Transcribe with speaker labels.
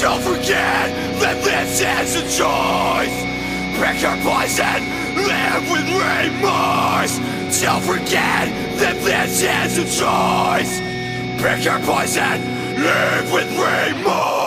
Speaker 1: Don't forget that this is a choice. Pick your poison, live with remorse. Don't forget that this is a choice. Pick your poison, live with remorse.